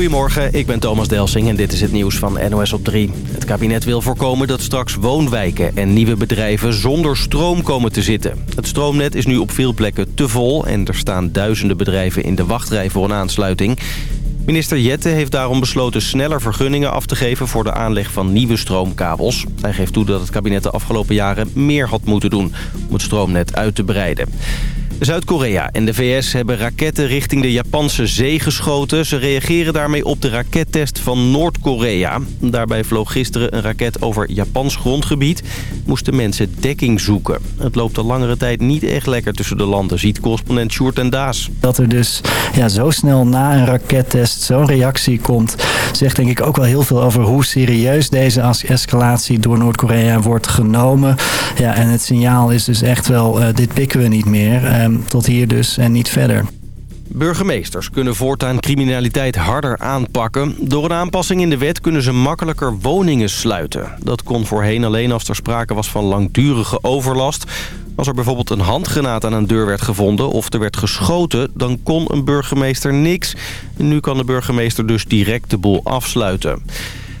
Goedemorgen, ik ben Thomas Delsing en dit is het nieuws van NOS op 3. Het kabinet wil voorkomen dat straks woonwijken en nieuwe bedrijven zonder stroom komen te zitten. Het stroomnet is nu op veel plekken te vol en er staan duizenden bedrijven in de wachtrij voor een aansluiting. Minister Jette heeft daarom besloten sneller vergunningen af te geven voor de aanleg van nieuwe stroomkabels. Hij geeft toe dat het kabinet de afgelopen jaren meer had moeten doen om het stroomnet uit te breiden. Zuid-Korea en de VS hebben raketten richting de Japanse zee geschoten. Ze reageren daarmee op de rakettest van Noord-Korea. Daarbij vloog gisteren een raket over Japans grondgebied. Moesten mensen dekking zoeken. Het loopt al langere tijd niet echt lekker tussen de landen, ziet correspondent Sjoerd en Daas. Dat er dus ja, zo snel na een rakettest zo'n reactie komt... zegt denk ik ook wel heel veel over hoe serieus deze escalatie door Noord-Korea wordt genomen. Ja, en het signaal is dus echt wel, uh, dit pikken we niet meer... Uh, tot hier dus en niet verder. Burgemeesters kunnen voortaan criminaliteit harder aanpakken. Door een aanpassing in de wet kunnen ze makkelijker woningen sluiten. Dat kon voorheen alleen als er sprake was van langdurige overlast. Als er bijvoorbeeld een handgenaad aan een deur werd gevonden of er werd geschoten... dan kon een burgemeester niks. nu kan de burgemeester dus direct de boel afsluiten.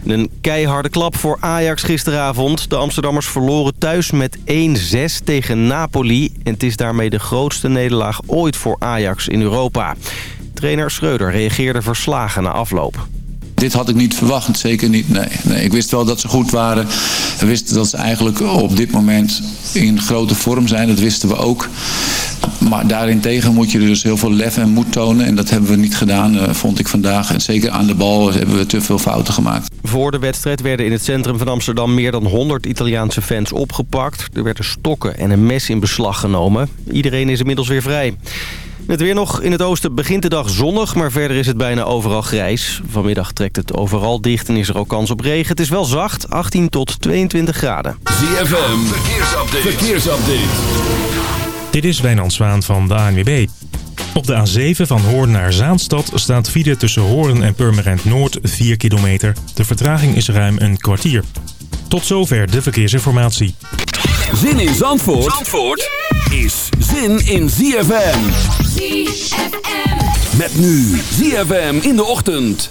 Een keiharde klap voor Ajax gisteravond. De Amsterdammers verloren thuis met 1-6 tegen Napoli. En het is daarmee de grootste nederlaag ooit voor Ajax in Europa. Trainer Schreuder reageerde verslagen na afloop. Dit had ik niet verwacht, zeker niet. Nee, nee. Ik wist wel dat ze goed waren. We wisten dat ze eigenlijk op dit moment in grote vorm zijn. Dat wisten we ook. Maar daarentegen moet je dus heel veel lef en moed tonen. En dat hebben we niet gedaan, eh, vond ik vandaag. En zeker aan de bal hebben we te veel fouten gemaakt. Voor de wedstrijd werden in het centrum van Amsterdam meer dan 100 Italiaanse fans opgepakt. Er werden stokken en een mes in beslag genomen. Iedereen is inmiddels weer vrij. Het weer nog. In het oosten begint de dag zonnig, maar verder is het bijna overal grijs. Vanmiddag trekt het overal dicht en is er ook kans op regen. Het is wel zacht, 18 tot 22 graden. ZFM, verkeersupdate. verkeersupdate. Dit is Wijnand Zwaan van de ANWB. Op de A7 van Hoorn naar Zaanstad staat file tussen Hoorn en Purmerend Noord 4 kilometer. De vertraging is ruim een kwartier. Tot zover de verkeersinformatie. Zin in Zandvoort, Zandvoort is zin in ZFM. ZFM. Met nu ZFM in de ochtend.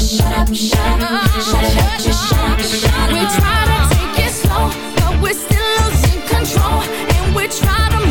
shut up, shut up, shut up, shut up, shut up. We try to take it slow, but we're still losing control, and we try to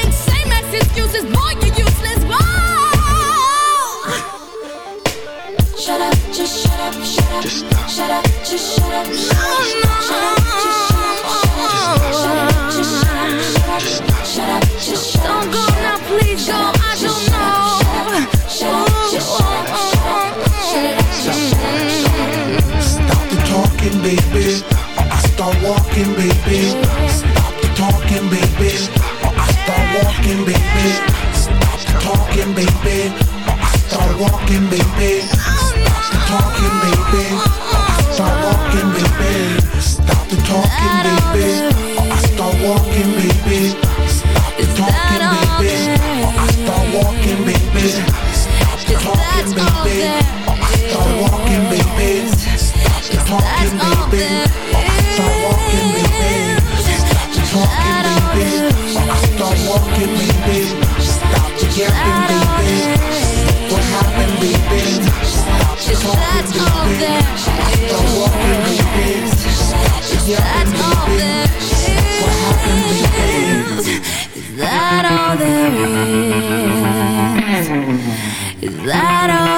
excuses, boy, you're useless, boy. Shut up, just shut up, shut up. Just stop. Shut up, just shut up. No, no. Shut up, just shut up. Shut up, just shut up. Don't go now, please go. I don't know. Shut up, just shut up. Shut it up, just shut up. Stop the talking, baby. Or I start walking, baby. Stop the talking, baby. Baby. Stop talking, baby. Start walking, baby. Stop talking, baby.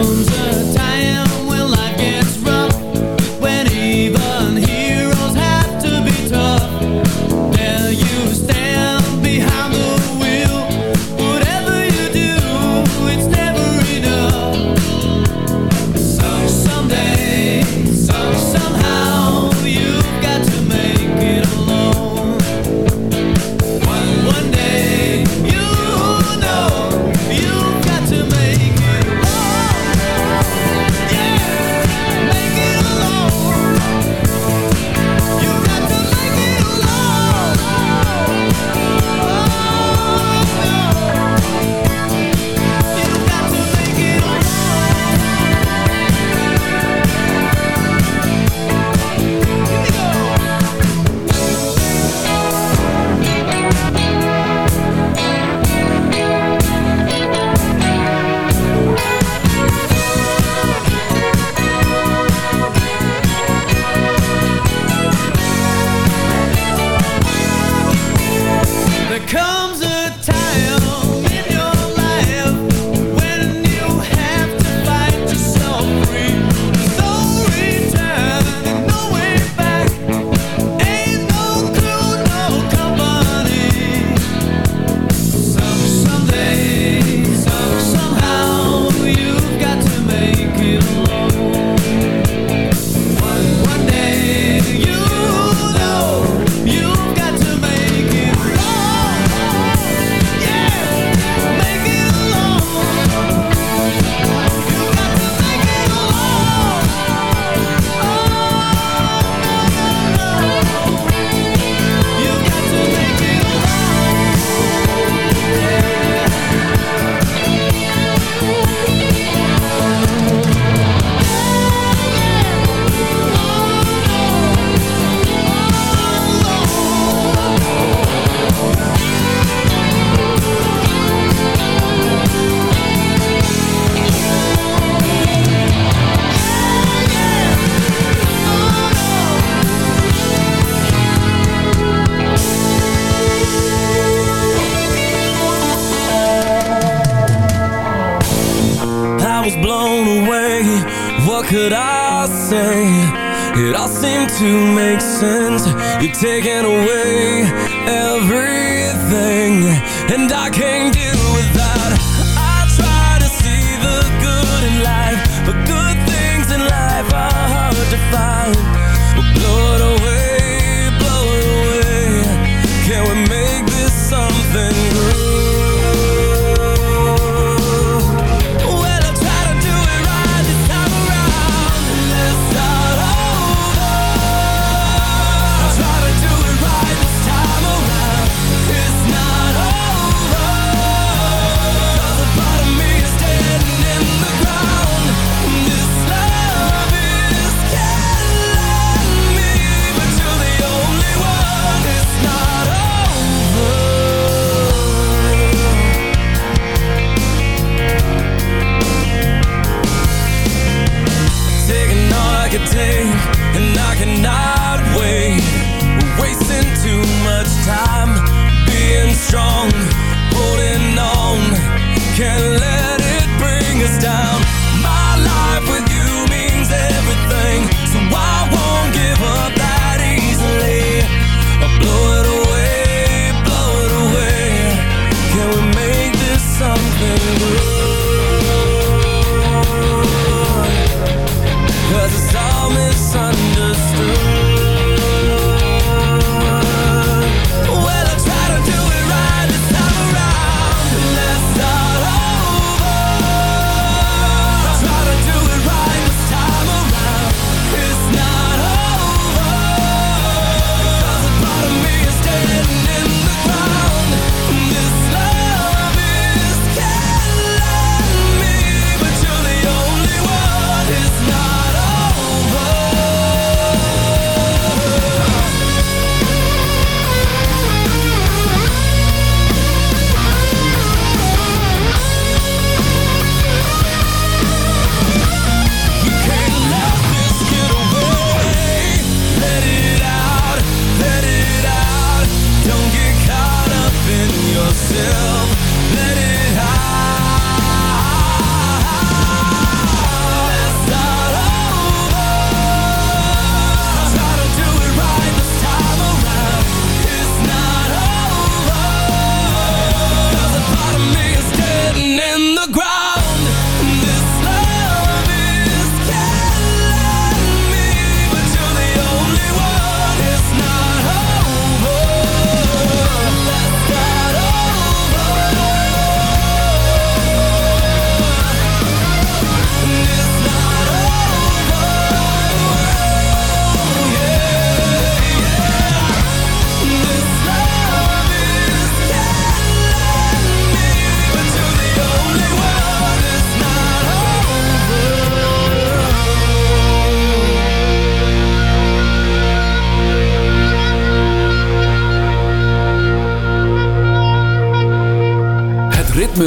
Comes My life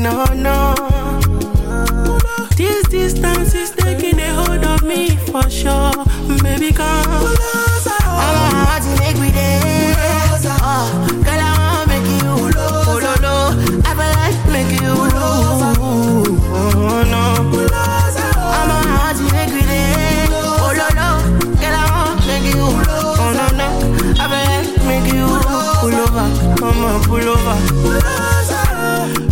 no, no. This distance is taking a hold of me for sure. Baby, come.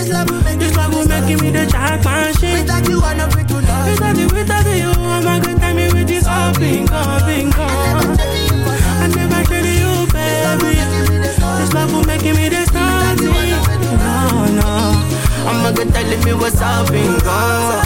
This love will make, this love will make me the jackpot shit. Without you, I'm not free to love. Without you, without you, I'm not gonna tell me with this all bingo, bingo. I never traded you, baby. This love will make me the starting. No, no. I'm not gonna tell me what's up, bingo.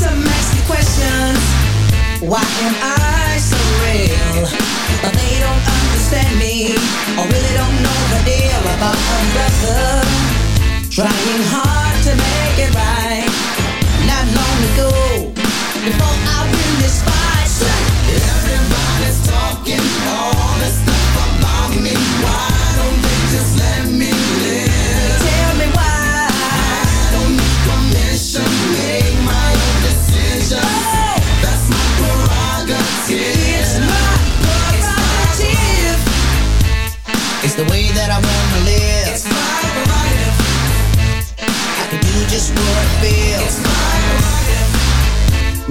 Some ask questions. Why am I so real? But they don't understand me, really don't know deal about brother. Trying hard to make it right. Not before I win this fight.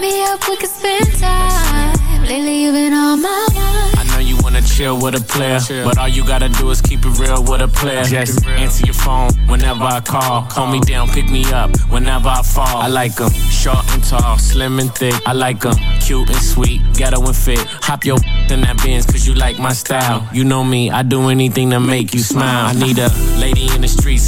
Me up, we could spend time. Lately, you've been on my mind. I know you wanna chill with a player, but all you gotta do is keep it real with a player. Just answer your phone whenever I call. Call me down, pick me up whenever I fall. I like 'em short and tall, slim and thick. I like 'em cute and sweet, ghetto and fit. Hop your in that Benz cause you like my style. You know me, I do anything to make you smile. I need a lady in the street,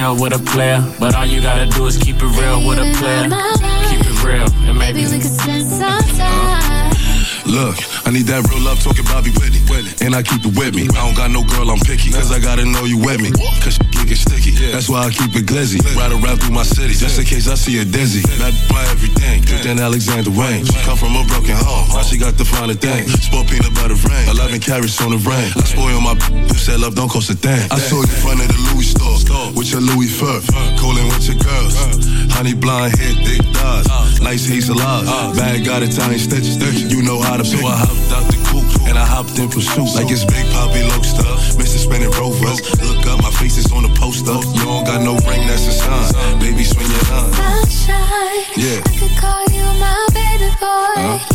You with a player, but all you gotta do is keep it real with a player. Keep it real, and maybe Maybe we could spend some time. Look, I need that real love talking Bobby Whitney. And I keep it with me. I don't got no girl, I'm picky. Cause I gotta know you with me. Cause she get sticky. That's why I keep it glizzy. Ride around through my city. Just in case I see a dizzy. Not my everything. Good than Alexander Wang. She come from a broken home. Now she got the finer thing. Sport peanut butter rain. 11 carrots on the rain. I spoil my you said love don't cost a thing. I saw you in front of the Louis store. With your Louis fur. Cooling with your girls. Honey blonde hair, thick thighs. Nice hazel eyes. Bag got Italian stitches. You know how to pick. So I hopped out the coupe and I hopped in pursuit. Like it's Big Poppy Loaster. Mr. Spinning Rovers. Look up, my face is on the poster. You don't got no ring, that's a sign. Baby, swing your line. Sunshine, Yeah. I could call you my baby boy. Huh?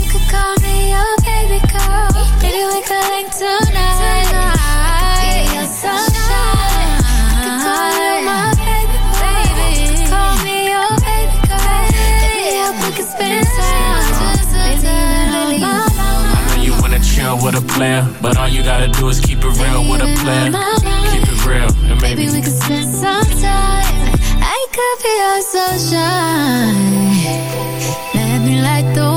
With a player, but all you gotta do is keep it real with a player. Keep it real, and maybe Maybe we could spend some time. I could be your sunshine. Let me light the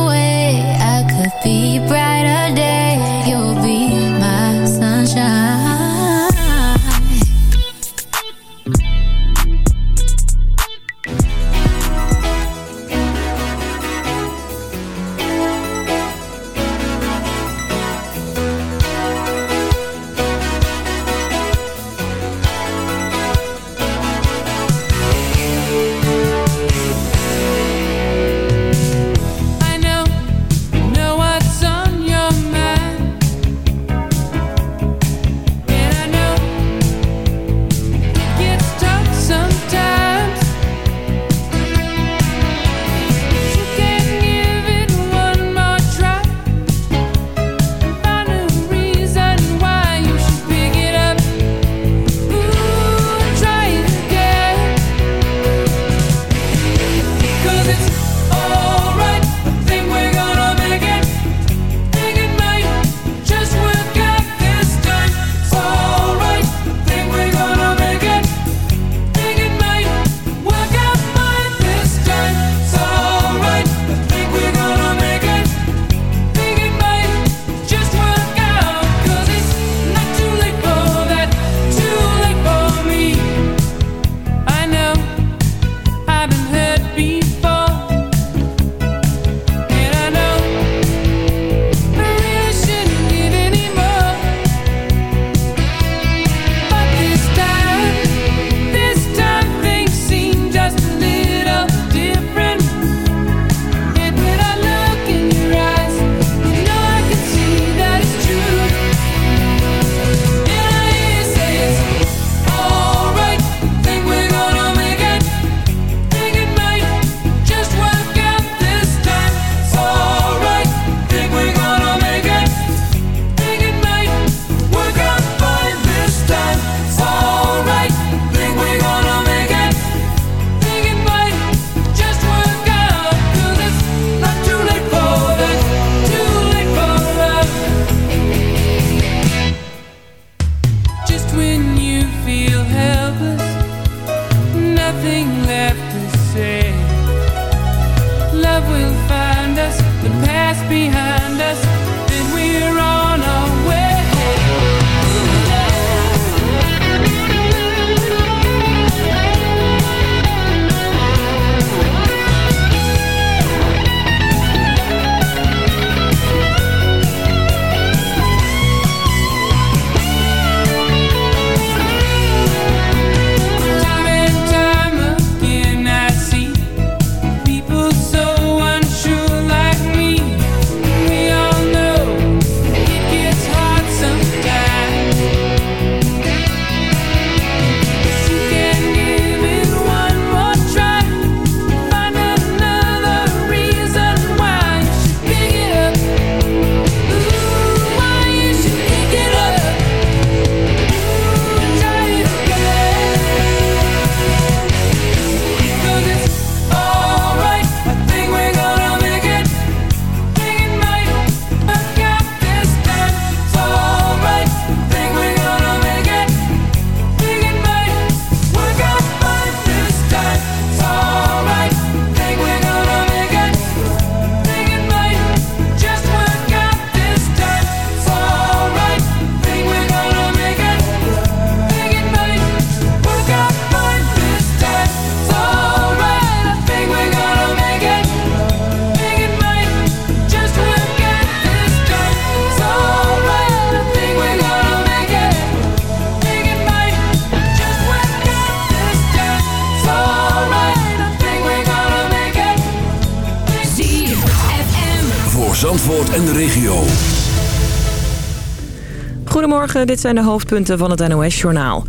Dit zijn de hoofdpunten van het NOS-journaal.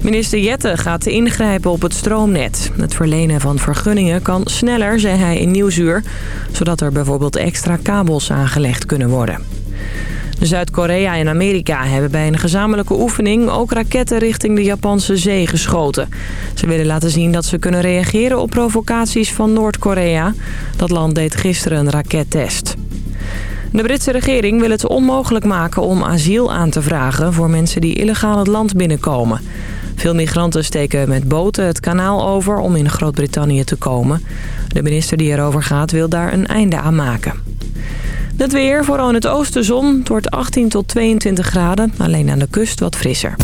Minister Jette gaat ingrijpen op het stroomnet. Het verlenen van vergunningen kan sneller, zei hij in Nieuwsuur... zodat er bijvoorbeeld extra kabels aangelegd kunnen worden. Zuid-Korea en Amerika hebben bij een gezamenlijke oefening... ook raketten richting de Japanse zee geschoten. Ze willen laten zien dat ze kunnen reageren op provocaties van Noord-Korea. Dat land deed gisteren een rakettest. De Britse regering wil het onmogelijk maken om asiel aan te vragen voor mensen die illegaal het land binnenkomen. Veel migranten steken met boten het kanaal over om in Groot-Brittannië te komen. De minister die erover gaat wil daar een einde aan maken. Het weer, vooral in het oosten zon. Het 18 tot 22 graden, alleen aan de kust wat frisser.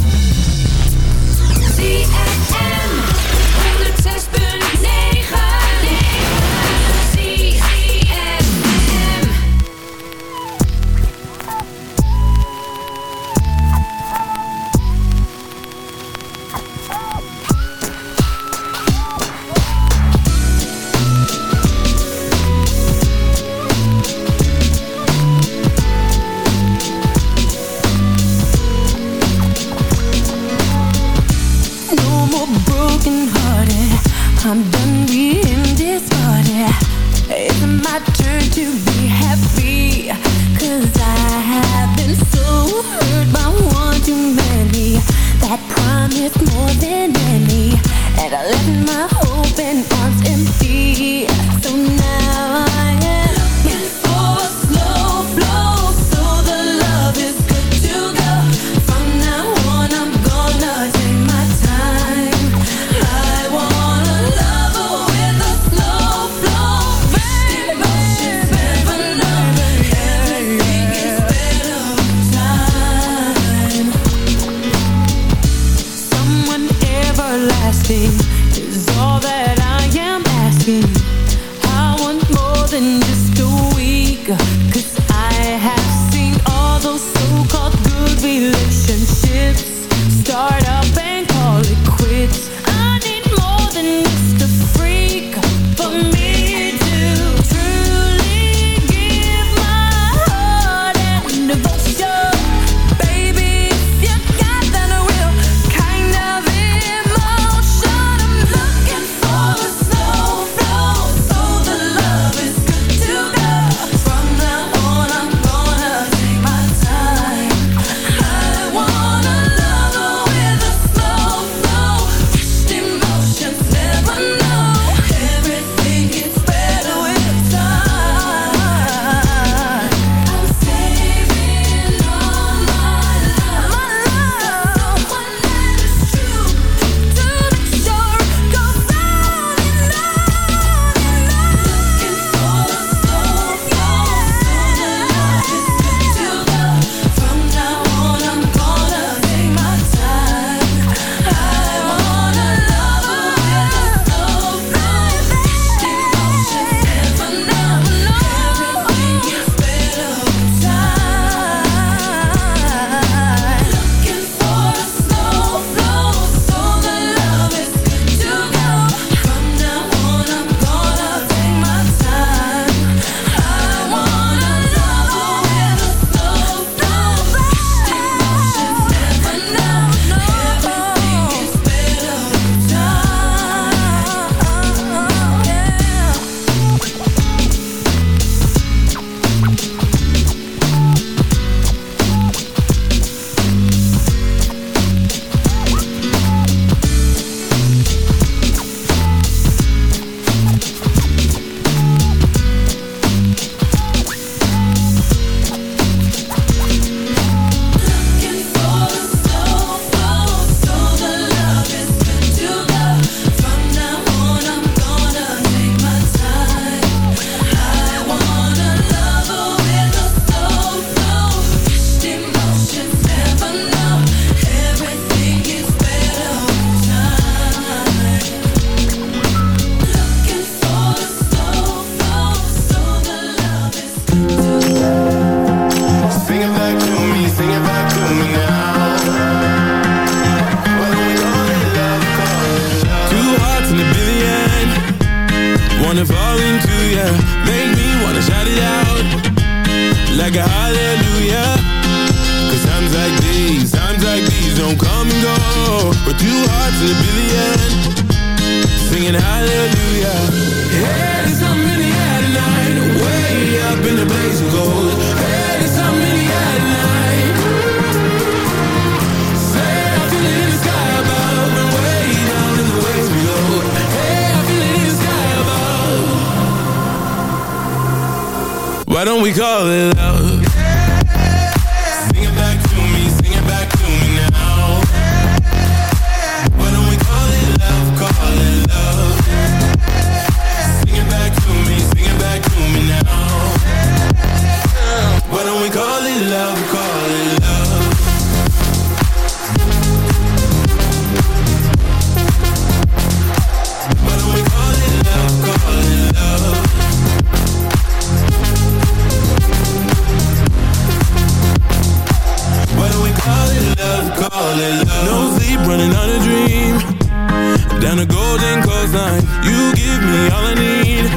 than a golden coastline. You give me all I need.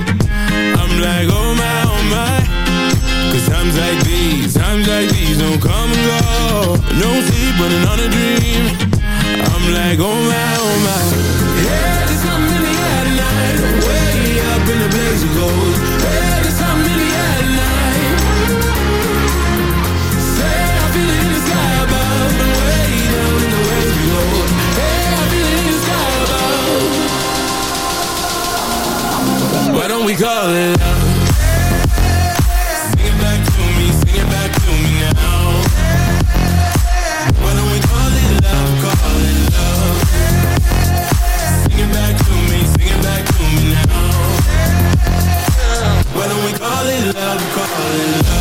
I'm like, oh my, oh my. Cause times like these, times like these don't come and go. No sleep running on a dream. I'm like, oh my, oh my. Yeah, there's something in the air tonight. Way up in the blaze of gold. Why don't we call it love? Sing it back to me, sing it back to me now. Why don't we call it love, call it love? Sing it back to me, sing it back to me now. Why don't we call it love, call it love?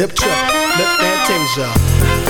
Dip Trip, Lip Fantasia.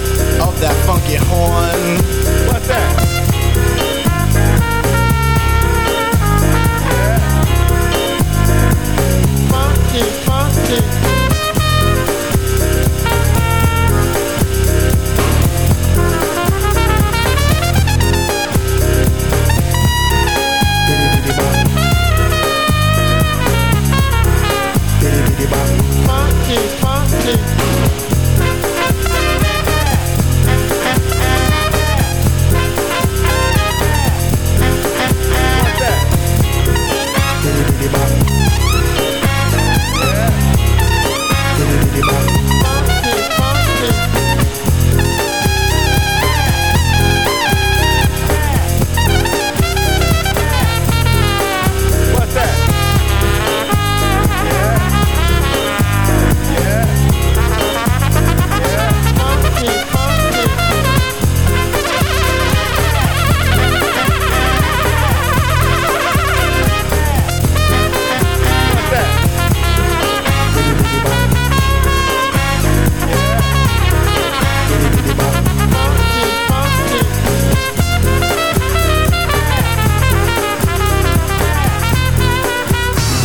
of that funky horn. What's that? Yeah. Funky, funky.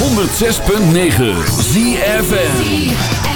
106.9 ZFN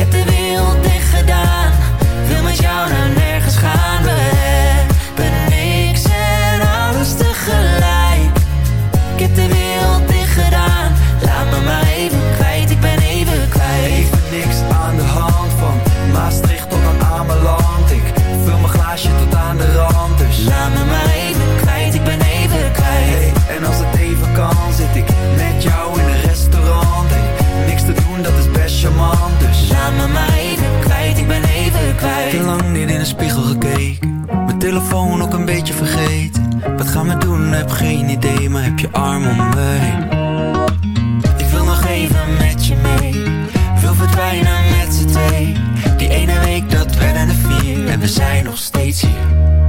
Ik heb de wereld dicht gedaan. Wil met jou naar Geen idee, maar heb je arm om me. Ik wil nog even met je mee. Wil verdwijnen met z'n twee. Die ene week dat werden er vier. En we zijn nog steeds hier.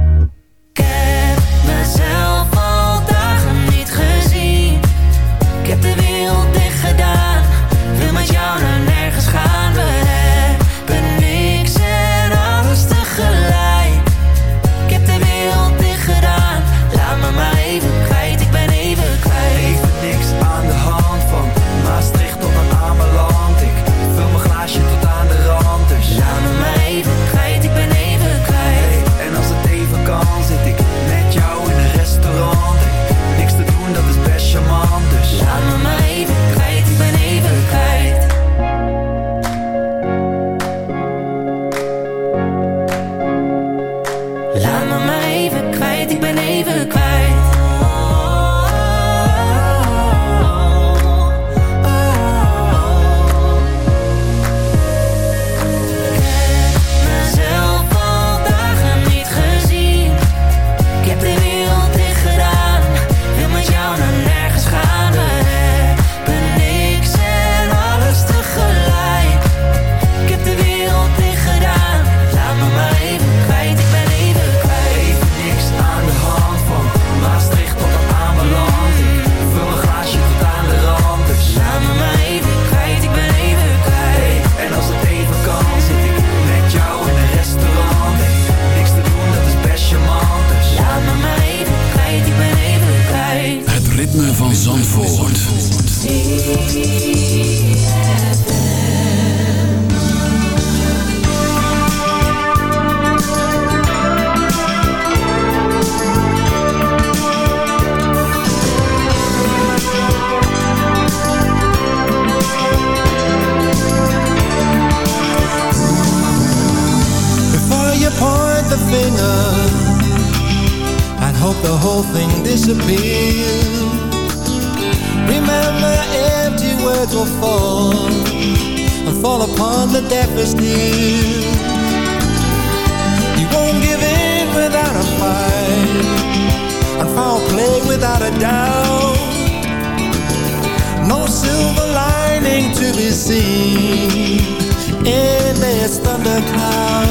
In this thundercloud.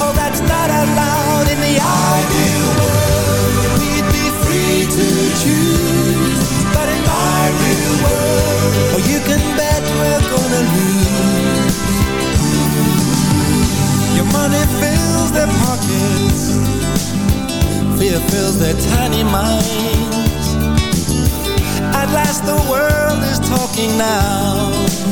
Oh, that's not allowed in the ideal world. We'd be free to choose, but in my real world, oh, you can bet we're gonna lose. Your money fills their pockets, fear fills their tiny minds. At last the world is talking now.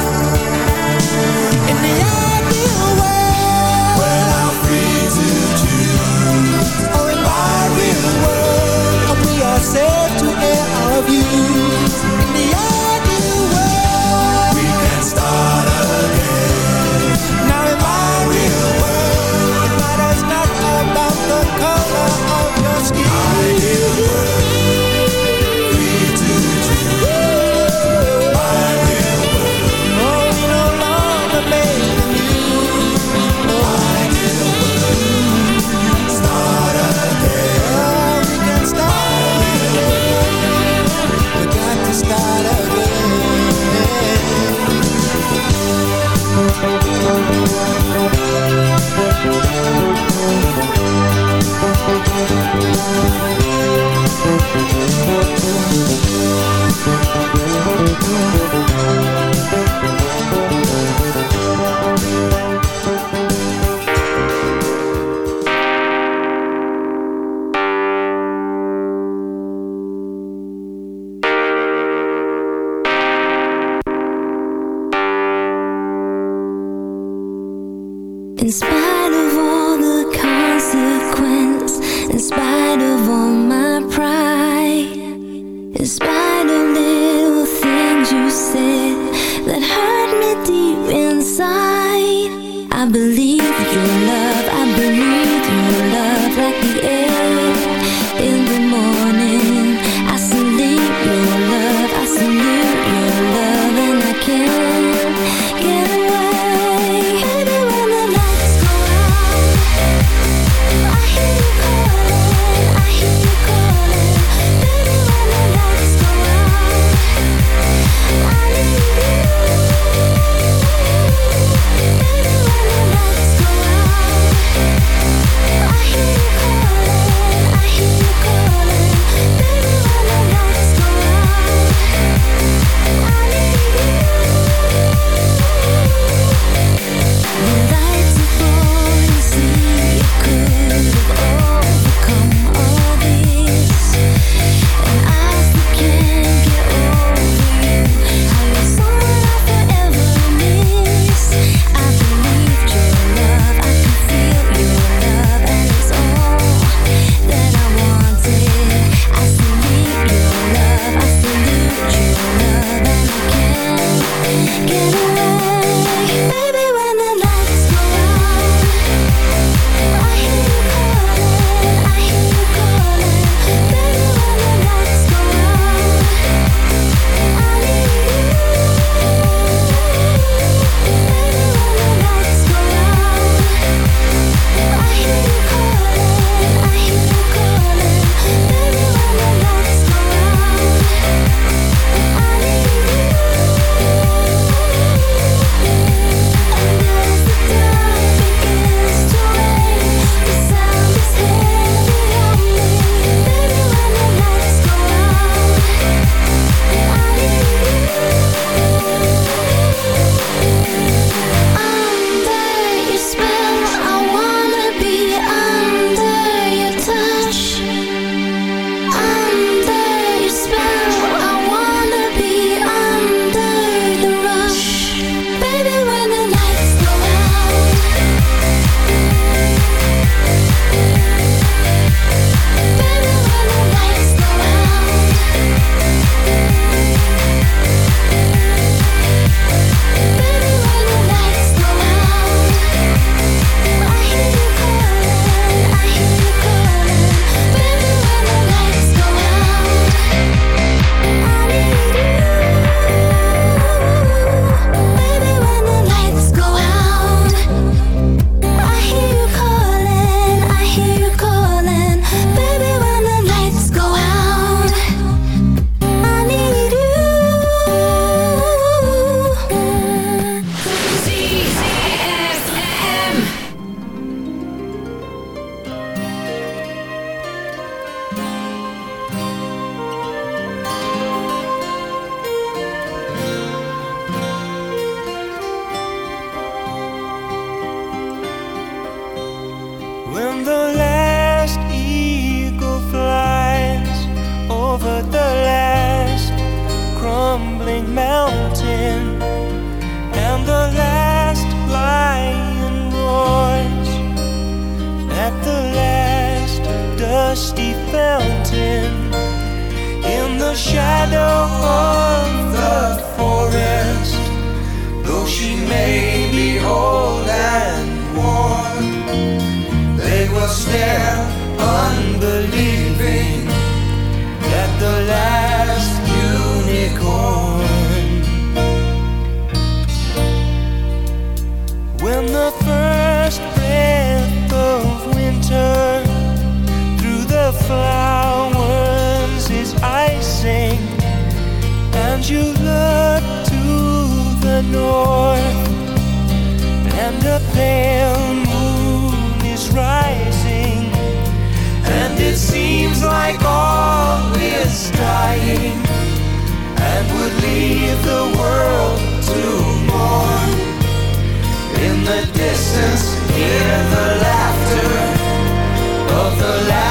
I believe your love. distance, hear the laughter of the laughter.